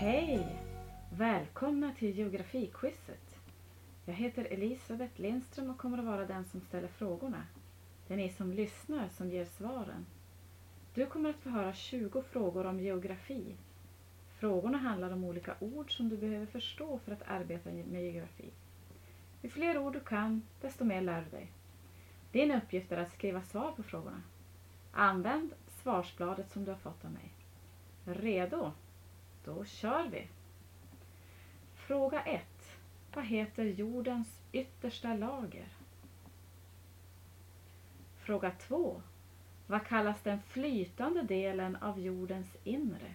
Hej! Välkomna till geografiquizet. Jag heter Elisabeth Lindström och kommer att vara den som ställer frågorna. Det är ni som lyssnar som ger svaren. Du kommer att få höra 20 frågor om geografi. Frågorna handlar om olika ord som du behöver förstå för att arbeta med geografi. Ju fler ord du kan, desto mer lär du dig. Din uppgift är att skriva svar på frågorna. Använd svarsbladet som du har fått av mig. Redo? Då kör vi! Fråga 1. Vad heter jordens yttersta lager? Fråga 2. Vad kallas den flytande delen av jordens inre?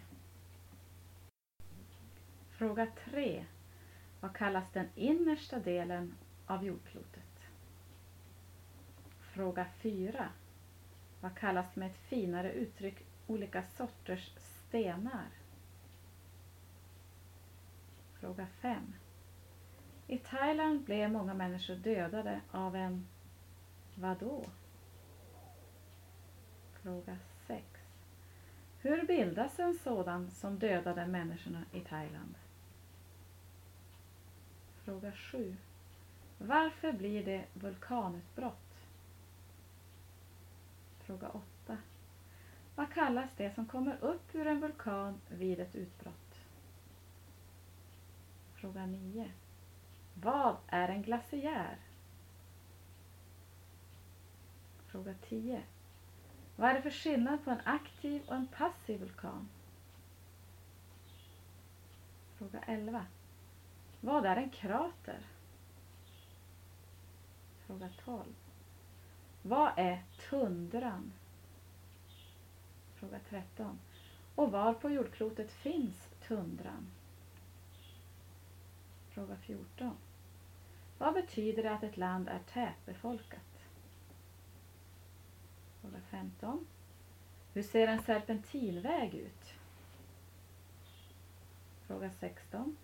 Fråga 3. Vad kallas den innersta delen av jordklotet? Fråga 4. Vad kallas med ett finare uttryck olika sorters stenar? Fråga 5. I Thailand blev många människor dödade av en vadå? Fråga 6. Hur bildas en sådan som dödade människorna i Thailand? Fråga 7. Varför blir det vulkanutbrott? Fråga 8. Vad kallas det som kommer upp ur en vulkan vid ett utbrott? Fråga 9. Vad är en glaciär? Fråga 10. Vad är det för skillnad på en aktiv och en passiv vulkan? Fråga 11. Vad är en krater? Fråga 12. Vad är tundran? Fråga 13. Och var på jordklotet finns tundran? Fråga 14. Vad betyder det att ett land är tätbefolkat? Fråga 15. Hur ser en serpentinväg ut? Fråga 16.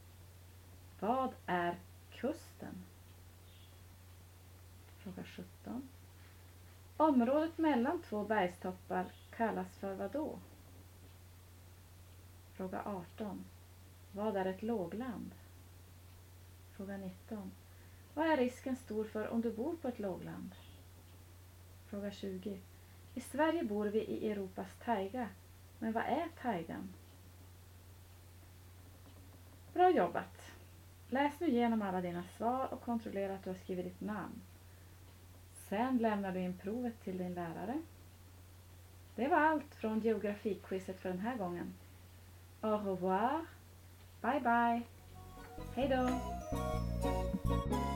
Vad är kusten? Fråga 17. Området mellan två bergstoppar kallas för vad då? Fråga 18. Vad är ett lågland? Fråga 19. Vad är risken stor för om du bor på ett lågland? Fråga 20. I Sverige bor vi i Europas taiga. Men vad är taigan? Bra jobbat! Läs nu igenom alla dina svar och kontrollera att du har skrivit ditt namn. Sen lämnar du in provet till din lärare. Det var allt från geografiquizet för den här gången. Au revoir! Bye bye! Hej då! Thank you.